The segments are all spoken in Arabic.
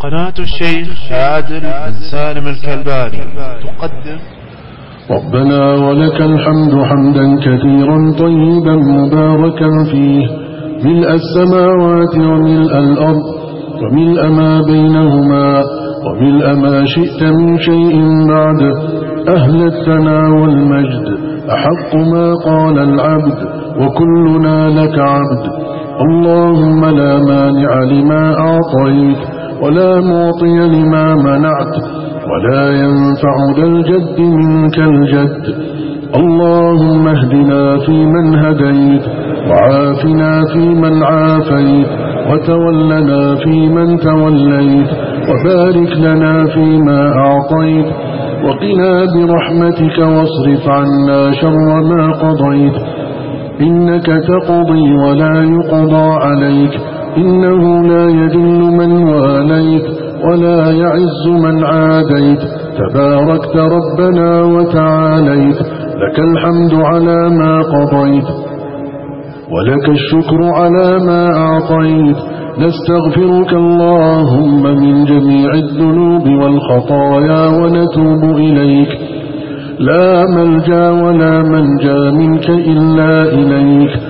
قناة الشيخ عادل بن سالم الكلباني تقدم. ربنا ولك الحمد حمدا كثيرا طيبا مباركا فيه. ملء السماوات وملء الأرض وملء ما بينهما وملء ما شئت من شيء بعد. أهل الثنى والمجد أحق ما قال العبد وكلنا لك عبد. اللهم لا مانع لما أعطيت ولا معطي لما منعت ولا ينفع ذا الجد منك الجد. اللهم اهدنا في من هديت وعافنا في من عافيت وتولنا في من توليت وبارك لنا فيما أعطيت وقنا برحمتك واصرف عنا شر ما قضيت. إنك تقضي ولا يقضى عليك. إنه لا يذل من واليت ولا يعز من عاديت. تباركت ربنا وتعاليت. لك الحمد على ما قضيت. ولك الشكر على ما أعطيت. نستغفرك اللهم من جميع الذنوب والخطايا ونتوب إليك. لا ملجأ ولا منجأ منك إلا إليك.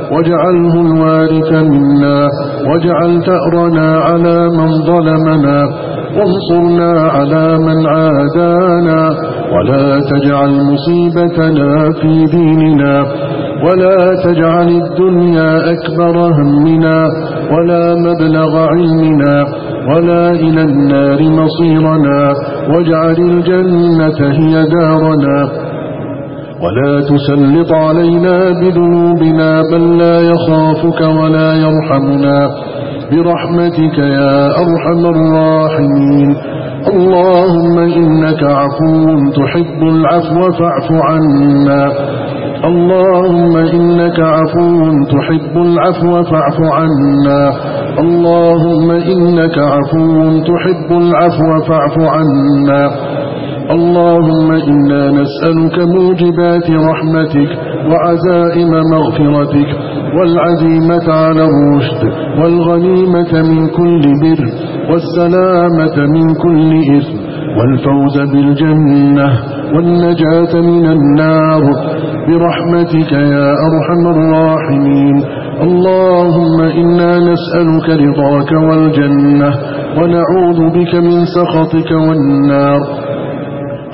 واجعله الوارث منا واجعل تأرنا على من ظلمنا وانصرنا على من عادانا ولا تجعل مصيبتنا في ديننا ولا تجعل الدنيا أكبر همنا ولا مبلغ علمنا ولا إلى النار مصيرنا واجعل الجنة هي دارنا. ولا تسلط علينا بذنوبنا من لا يخافك ولا يرحمنا. برحمتك يا أرحم الراحمين. اللهم إنك عفو تحب العفو فاعف عنا. اللهم إنك عفو تحب العفو فاعف عنا. اللهم إنك عفو تحب العفو فاعف عنا. اللهم إنا نسألك موجبات رحمتك وعزائم مغفرتك والعزيمة على الرشد والغنيمة من كل بر والسلامة من كل إثم والفوز بالجنة والنجاة من النار برحمتك يا أرحم الراحمين اللهم إنا نسألك رضاك والجنة ونعوذ بك من سخطك والنار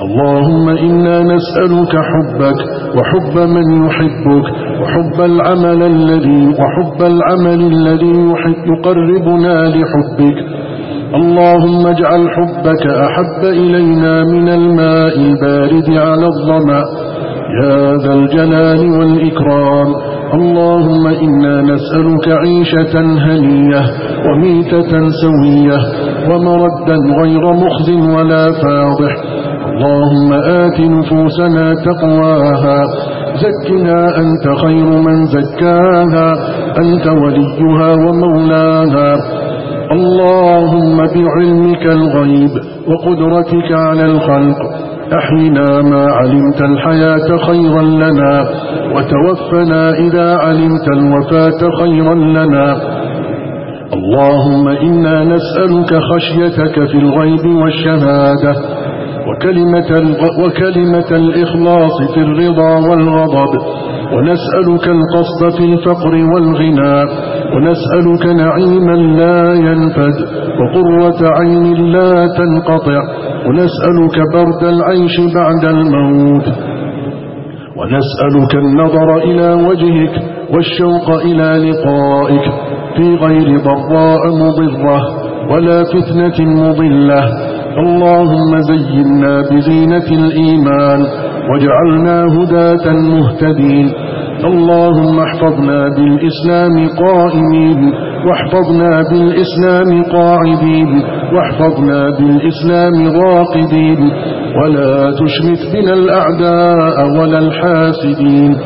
اللهم إنا نسألك حبك وحب من يحبك وحب العمل الذي وحب العمل الذي يحب يقربنا لحبك. اللهم اجعل حبك أحب إلينا من الماء البارد على الظمأ. يا ذا الجلال والإكرام. اللهم إنا نسألك عيشة هنية وميتة سوية ومردا غير مخز ولا فاضح. اللهم آت نفوسنا تقواها زكنا أنت خير من زكاها أنت وليها ومولاها. اللهم بعلمك الغيب وقدرتك على الخلق أحينا ما علمت الحياة خيرا لنا وتوفنا إذا علمت الوفاة خيرا لنا. اللهم إنا نسألك خشيتك في الغيب والشهادة وكلمة, وكلمة الإخلاص في الرضا والغضب. ونسألك القصد في الفقر والغنى. ونسألك نعيما لا ينفد. وقرة عين لا تنقطع. ونسألك برد العيش بعد الموت. ونسألك النظر إلى وجهك والشوق إلى لقائك. في غير ضراء مضرة ولا فتنة مضلة. اللهم زينا بزينة الإيمان واجعلنا هداة مهتدين. اللهم احفظنا بالإسلام قائمين واحفظنا بالإسلام قاعدين واحفظنا بالإسلام راقدين. ولا تشمث بنا الأعداء ولا الحاسدين.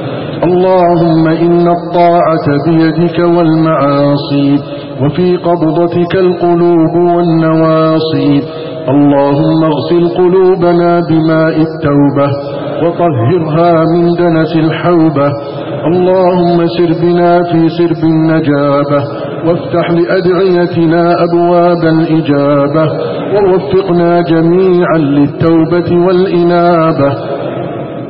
اللهم إن الطاعة بيدك والمعاصي وفي قبضتك القلوب والنواصي. اللهم اغسل قلوبنا بماء التوبة وطهرها من دنس الحوبة اللهم سر بنا في سرب النجابة وافتح لأدعيتنا أبواب الإجابة ووفقنا جميعا للتوبة والإنابة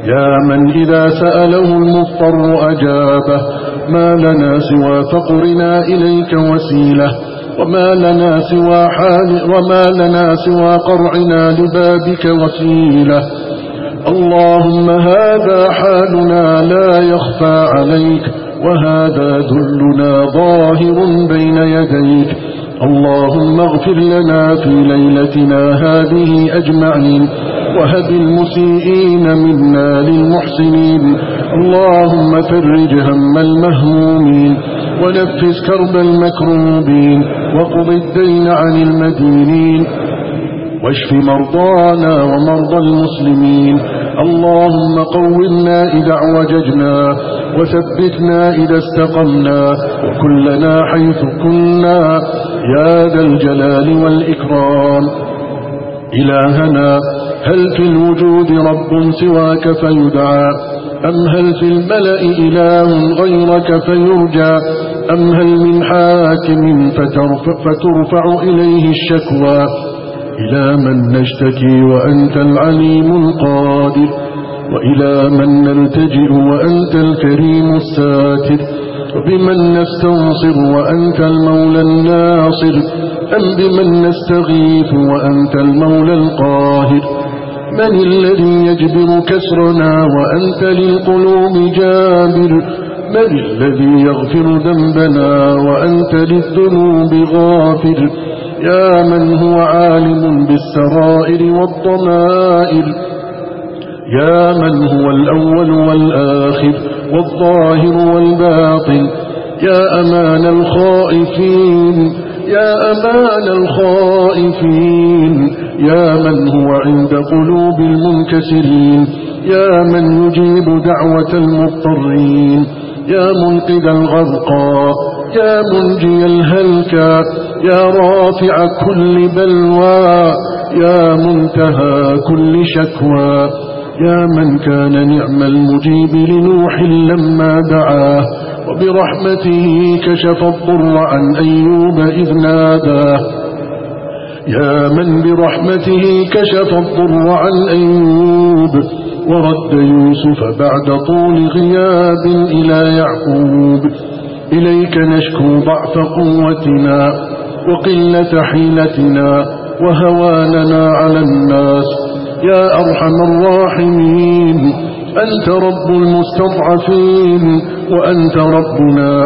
يا من إذا سأله المضطر أجابه ما لنا سوى فقرنا إليك وسيلة وما لنا سوى حال وما لنا سوى قرعنا لبابك وسيلة اللهم هذا حالنا لا يخفى عليك وهذا ذلنا ظاهر بين يديك اللهم اغفر لنا في ليلتنا هذه أجمعين وهب المسيئين منا للمحسنين اللهم فرج هم المهمومين ونفس كرب المكروبين وقض الدين عن المدينين واشف مرضانا ومرضى المسلمين اللهم قومنا إذا اعوججنا وثبتنا إذا استقمنا وكلنا حيث كنا يا ذا الجلال والإكرام إلهنا هل في الوجود رب سواك فيدعى أم هل في الملأ إله غيرك فيرجى أم هل من حاكم فترفع إليه الشكوى إلى من نشتكي وأنت العليم القادر وإلى من نلتجئ وأنت الكريم الساتر وبمن نستنصر وأنت المولى الناصر أم بمن نستغيث وأنت المولى القاهر من الذي يجبر كسرنا وأنت للقلوب جابر من الذي يغفر ذنبنا وأنت للذنوب غافر يا من هو عالم بالسرائر والضمائر. يا من هو الأول والآخر والظاهر والباطن. يا أمان الخائفين. يا أمان الخائفين. يا من هو عند قلوب المنكسرين. يا من يجيب دعوة المضطرين. يا منقذ الغرقى يا منجي الهلكى يا رافع كل بلوى يا منتهى كل شكوى يا من كان نعم المجيب لنوح لما دعاه وبرحمته كشف الضر عن أيوب إذ ناداه يا من برحمته كشف الضر عن أيوب ورد يوسف بعد طول غياب إلى يعقوب. إليك نشكو ضعف قوتنا وقلة حيلتنا وهواننا على الناس. يا أرحم الراحمين أنت رب المستضعفين وأنت ربنا.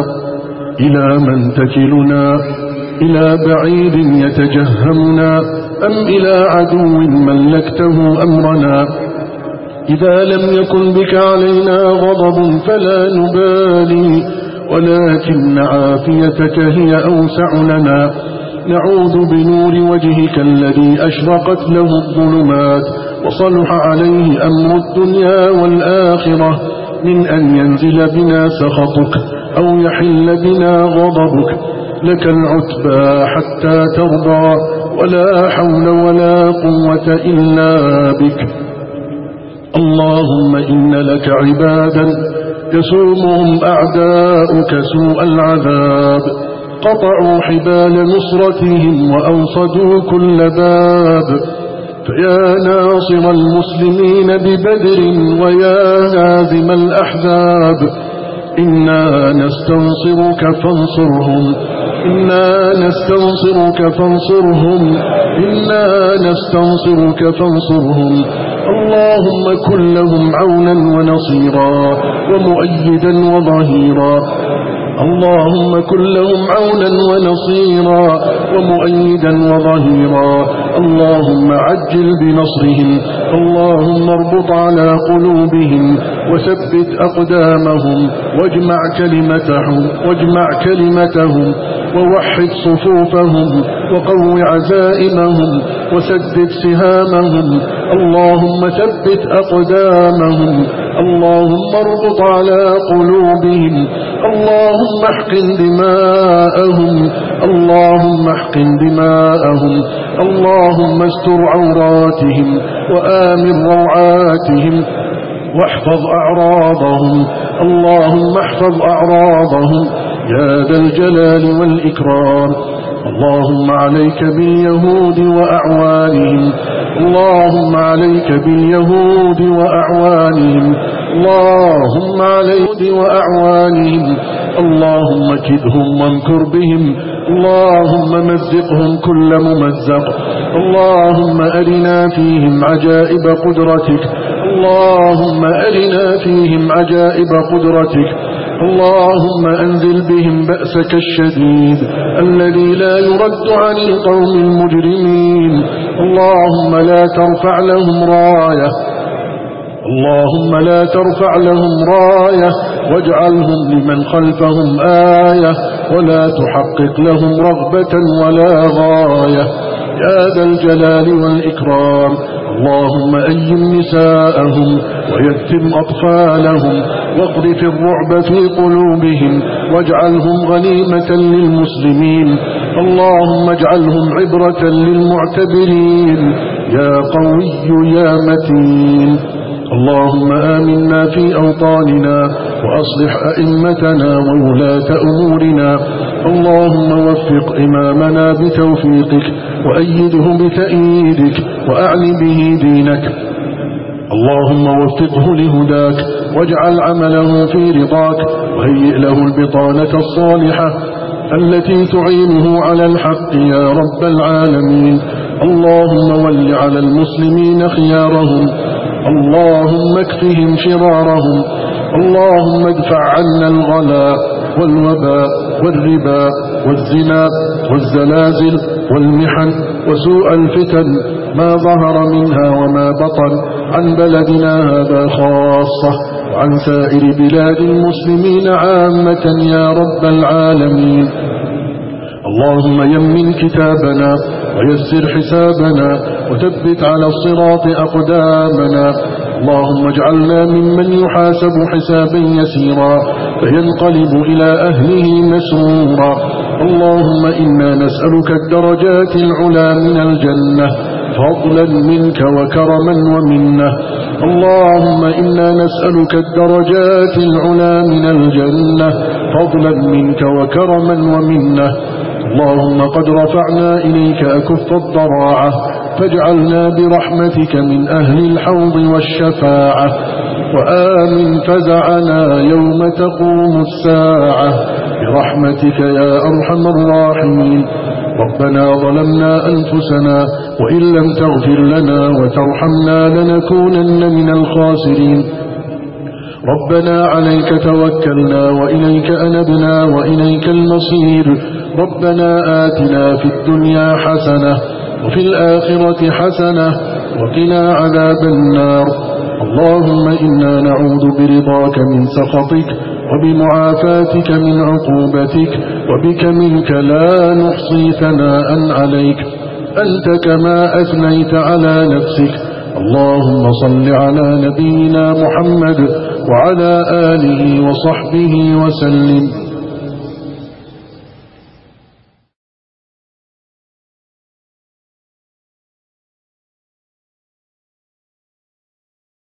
إلى من تكلنا؟ إلى بعيد يتجهمنا. أم إلى عدو ملكته أمرنا؟ إذا لم يكن بك علينا غضب فلا نبالي ولكن عافيتك هي أوسع لنا. نعوذ بنور وجهك الذي أشرقت له الظلمات وصلح عليه أمر الدنيا والآخرة. من أن ينزل بنا سخطك أو يحل بنا غضبك لك العتبى حتى ترضى ولا حول ولا قوة إلا بك. اللهم إن لك عبادا يسومهم أعداؤك سوء العذاب. قطعوا حبال نصرتهم وأوصدوا كل باب. فيا ناصر المسلمين ببدر ويا هازم الأحزاب. إنا نستنصرك فانصرهم. إنا نستنصرك فانصرهم. إنا نستنصرك فانصرهم. اللهم كن لهم عونا ونصيرا ومؤيدا وظهيرا اللهم كن لهم عونا ونصيرا ومؤيدا وظهيرا. اللهم عجل بنصرهم. اللهم اربط على قلوبهم وثبت أقدامهم. واجمع كلمتهم, واجمع كلمتهم ووحد صفوفهم وقو عزائمهم وسدد سهامهم. اللهم ثبت أقدامهم. اللهم اربط على قلوبهم. اللهم احقن دماءهم اللهم احقن دماءهم اللهم استر عوراتهم وآمن روعاتهم واحفظ أعراضهم اللهم احفظ أعراضهم يا ذا الجلال والإكرام. اللهم عليك باليهود وأعوانهم اللهم عليك باليهود وأعوانهم اللهم عليك وأعوانهم. اللهم كدهم وانكر بهم. اللهم مزقهم كل ممزق. اللهم أرنا فيهم عجائب قدرتك. اللهم أرنا فيهم عجائب قدرتك. اللهم أنزل بهم بأسك الشديد. الذي لا يرد عن القوم المجرمين. اللهم لا ترفع لهم راية. اللهم لا ترفع لهم راية واجعلهم لمن خلفهم آية ولا تحقق لهم رغبة ولا غاية. يا ذا الجلال والإكرام اللهم أيم نساءهم ويتم أطفالهم واقذف الرعب في قلوبهم واجعلهم غنيمة للمسلمين. اللهم اجعلهم عبرة للمعتبرين. يا قوي يا متين. اللهم آمنا في أوطاننا وأصلح أئمتنا وولاة أمورنا. اللهم وفق إمامنا بتوفيقك وأيده بتأييدك وأعل به دينك. اللهم وفقه لهداك واجعل عمله في رضاك وهيئ له البطانة الصالحة التي تعينه على الحق يا رب العالمين. اللهم ول على المسلمين خيارهم اللهم اكفهم شرارهم. اللهم ادفع عنا الغلاء والوباء والربا والزنا والزلازل والمحن وسوء الفتن ما ظهر منها وما بطن عن بلدنا هذا خاصة وعن سائر بلاد المسلمين عامة يا رب العالمين. اللهم يمن كتابنا ويسر حسابنا وثبت على الصراط أقدامنا. اللهم اجعلنا ممن يحاسب حسابا يسيرا فينقلب إلى أهله مسرورا. اللهم إنا نسألك الدرجات العلا من الجنة فضلا منك وكرما ومنة. اللهم إنا نسألك الدرجات العلا من الجنة فضلا منك وكرما ومنة. اللهم قد رفعنا إليك أكف الضراعة فاجعلنا برحمتك من أهل الحوض والشفاعة وآمن فزعنا يوم تقوم الساعة. برحمتك يا أرحم الراحمين. ربنا ظلمنا أنفسنا وإن لم تغفر لنا وترحمنا لنكونن من الخاسرين. ربنا عليك توكلنا وإليك أنبنا وإليك المصير. ربنا آتنا في الدنيا حسنة وفي الآخرة حسنة وقنا عذاب النار. اللهم إنا نعوذ برضاك من سخطك وبمعافاتك من عقوبتك وبك منك لا نحصي ثناء عليك. أنت كما أثنيت على نفسك. اللهم صل على نبينا محمد وعلى آله وصحبه وسلم.